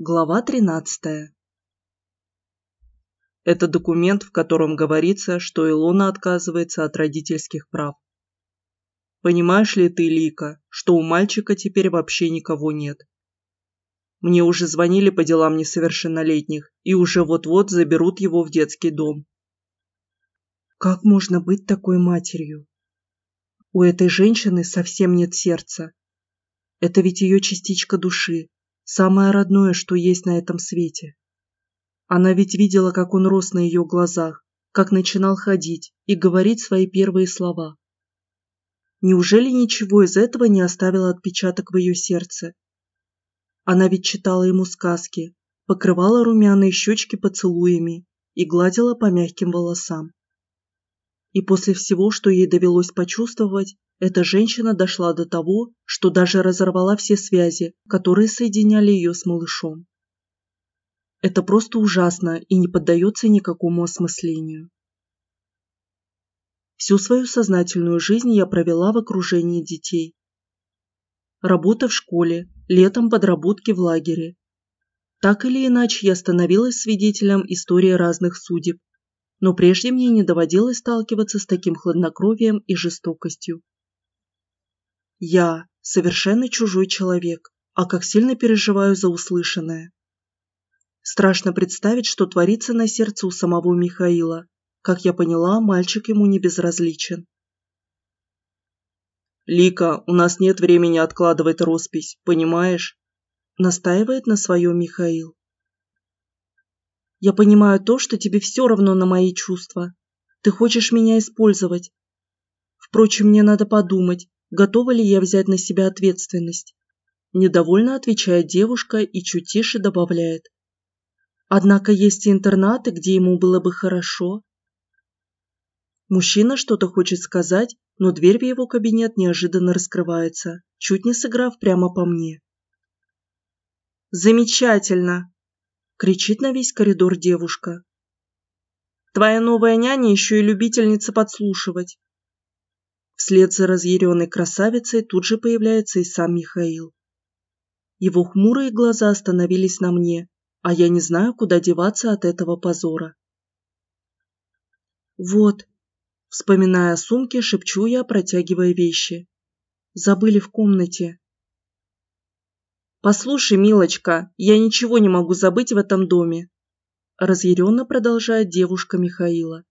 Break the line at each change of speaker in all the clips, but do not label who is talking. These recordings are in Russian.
Глава 13. Это документ, в котором говорится, что Илона отказывается от родительских прав. Понимаешь ли ты, Лика, что у мальчика теперь вообще никого нет? Мне уже звонили по делам несовершеннолетних и уже вот-вот заберут его в детский дом.
Как можно быть такой матерью? У этой женщины совсем нет сердца. Это ведь ее частичка души, самое родное, что есть на этом свете. Она ведь видела, как он рос на ее глазах, как начинал ходить и говорить свои первые слова. Неужели ничего из этого не оставило отпечаток в ее сердце? Она ведь читала ему сказки, покрывала румяные щечки поцелуями и гладила по мягким волосам. И после всего, что ей довелось почувствовать, эта женщина дошла до того, что даже разорвала все связи, которые соединяли ее с малышом. Это просто ужасно и не поддается никакому осмыслению. Всю свою сознательную жизнь я провела в окружении детей. Работа в школе, летом подработки в лагере. Так или иначе я становилась свидетелем истории разных судеб, но прежде мне не доводилось сталкиваться с таким хладнокровием и жестокостью. Я совершенно чужой человек, а как сильно переживаю за услышанное. Страшно представить, что творится на сердце у самого Михаила. Как я поняла, мальчик ему не безразличен.
«Лика, у нас нет времени откладывать роспись, понимаешь?»
Настаивает на своем Михаил. «Я понимаю то, что тебе все равно на мои чувства. Ты хочешь меня использовать. Впрочем, мне надо подумать, готова ли я взять на себя ответственность. Недовольно отвечает девушка и чуть тише добавляет. Однако есть и интернаты, где ему было бы хорошо. Мужчина что-то хочет сказать, но дверь в его кабинет неожиданно раскрывается, чуть не сыграв прямо по мне. «Замечательно!» – кричит на весь коридор девушка. «Твоя новая няня еще и любительница подслушивать». Вслед за разъяренной красавицей тут же появляется и сам Михаил. Его хмурые глаза остановились на мне, а я не знаю, куда деваться от этого позора. «Вот», – вспоминая о сумке, шепчу я, протягивая вещи. «Забыли в комнате». «Послушай, милочка, я ничего не могу забыть в этом доме», – разъяренно продолжает девушка Михаила.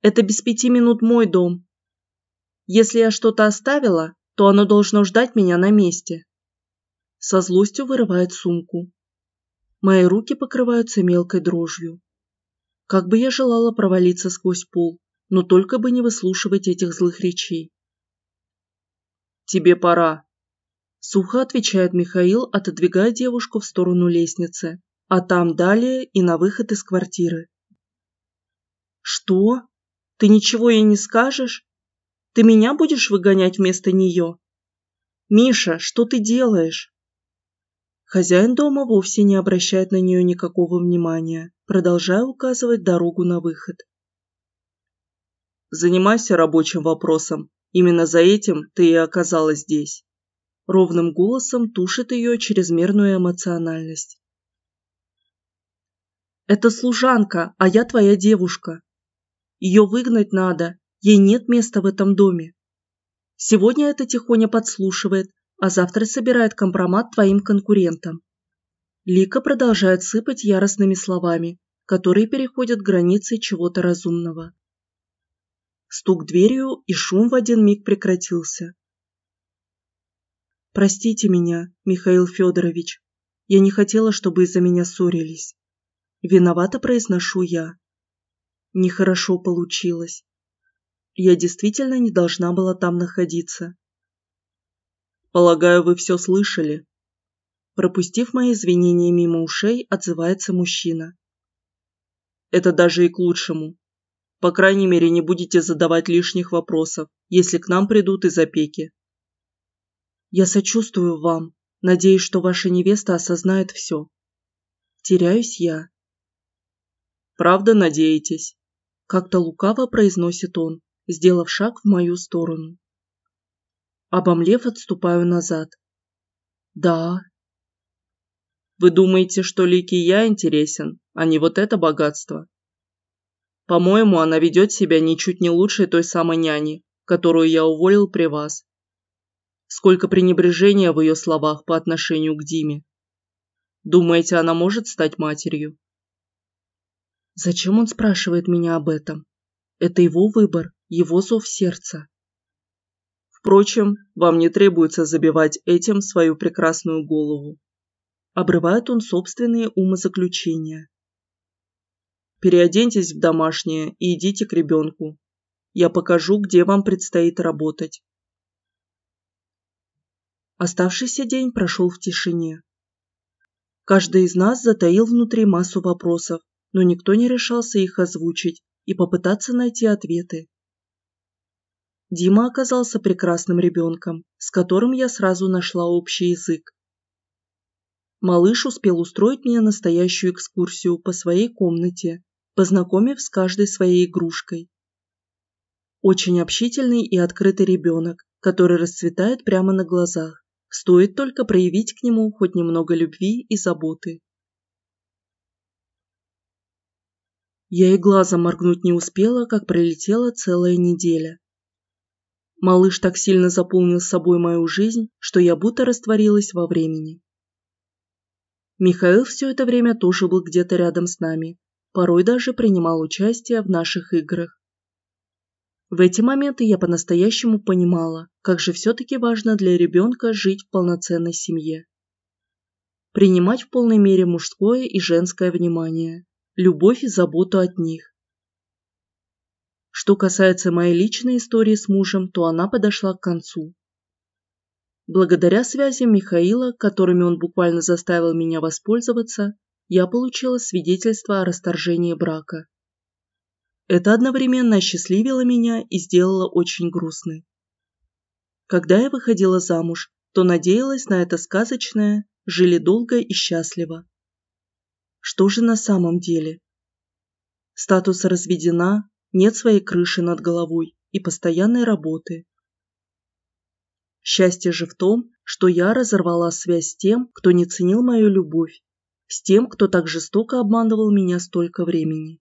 «Это без пяти минут мой дом, если я что-то оставила, то оно должно ждать меня на месте. Со злостью вырывает сумку. Мои руки покрываются мелкой дрожью. Как бы я желала провалиться сквозь пол, но только бы не выслушивать этих злых речей.
«Тебе пора», –
сухо отвечает Михаил, отодвигая девушку в сторону лестницы, а там далее и на выход из квартиры.
«Что? Ты ничего ей не скажешь?» Ты меня будешь выгонять вместо нее? Миша, что ты делаешь?
Хозяин дома вовсе не обращает на нее никакого внимания, продолжая указывать дорогу на выход.
Занимайся рабочим вопросом. Именно за этим ты и оказалась здесь.
Ровным голосом тушит ее чрезмерную эмоциональность. Это служанка, а я твоя девушка. Ее выгнать надо, Ей нет места в этом доме. Сегодня это тихоня подслушивает, а завтра собирает компромат твоим конкурентам. Лика продолжает сыпать яростными словами, которые переходят границы чего-то разумного. Стук дверью и шум в один миг прекратился. «Простите меня, Михаил Федорович. Я не хотела, чтобы из-за меня ссорились. Виновато произношу я. Нехорошо получилось. Я действительно не должна была там находиться.
Полагаю, вы все слышали?
Пропустив мои извинения мимо ушей, отзывается мужчина.
Это даже и к лучшему. По крайней мере, не будете задавать лишних вопросов, если к нам придут из опеки.
Я сочувствую вам. Надеюсь, что ваша невеста осознает все. Теряюсь я.
Правда надеетесь?
Как-то лукаво произносит он, сделав шаг в мою сторону. Обомлев, отступаю назад. Да.
Вы думаете, что Лике я интересен, а не вот это богатство? По-моему, она ведет себя ничуть не лучше той самой няни, которую я уволил при вас. Сколько пренебрежения в ее словах по отношению к Диме. Думаете, она может стать матерью?
Зачем он спрашивает меня об этом? Это его выбор, его зов сердца.
Впрочем, вам не требуется забивать этим свою прекрасную голову.
Обрывает он собственные умозаключения.
Переоденьтесь в домашнее и идите к ребенку. Я покажу, где вам предстоит работать.
Оставшийся день прошел в тишине. Каждый из нас затаил внутри массу вопросов, но никто не решался их озвучить и попытаться найти ответы. Дима оказался прекрасным ребенком, с которым я сразу нашла общий язык. Малыш успел устроить мне настоящую экскурсию по своей комнате, познакомив с каждой своей игрушкой. Очень общительный и открытый ребенок, который расцветает прямо на глазах. Стоит только проявить к нему хоть немного любви и заботы. Я и глазом моргнуть не успела, как пролетела целая неделя. Малыш так сильно заполнил собой мою жизнь, что я будто растворилась во времени. Михаил все это время тоже был где-то рядом с нами, порой даже принимал участие в наших играх. В эти моменты я по-настоящему понимала, как же все-таки важно для ребенка жить в полноценной семье. Принимать в полной мере мужское и женское внимание, любовь и заботу от них. Что касается моей личной истории с мужем, то она подошла к концу. Благодаря связям Михаила, которыми он буквально заставил меня воспользоваться, я получила свидетельство о расторжении брака. Это одновременно осчастливило меня и сделало очень грустной. Когда я выходила замуж, то надеялась на это сказочное «жили долго и счастливо». Что же на самом деле? Статус разведена, нет своей крыши над головой и постоянной работы. Счастье же в том, что я разорвала связь с тем, кто не ценил мою любовь, с тем, кто так жестоко обманывал меня столько времени.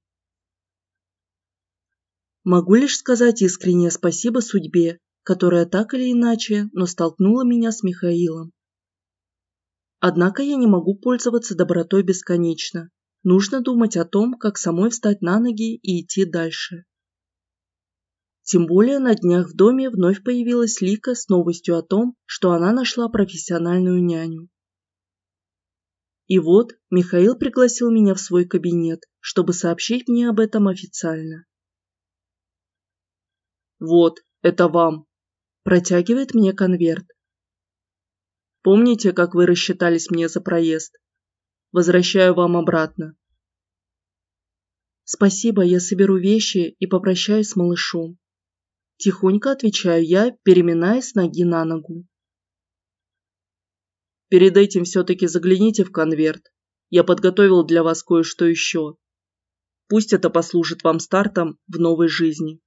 Могу лишь сказать искреннее спасибо судьбе, которая так или иначе, но столкнула меня с Михаилом. Однако я не могу пользоваться добротой бесконечно. Нужно думать о том, как самой встать на ноги и идти дальше. Тем более на днях в доме вновь появилась Лика с новостью о том, что она нашла профессиональную няню. И вот Михаил пригласил меня в свой кабинет, чтобы сообщить мне об этом официально.
«Вот, это вам», – протягивает мне конверт. «Помните, как вы рассчитались мне за проезд? Возвращаю вам обратно».
«Спасибо, я соберу вещи и попрощаюсь с малышом». Тихонько отвечаю я, переминаясь ноги на ногу.
Перед этим все-таки загляните в конверт. Я подготовил для вас кое-что еще. Пусть это послужит вам стартом в новой жизни.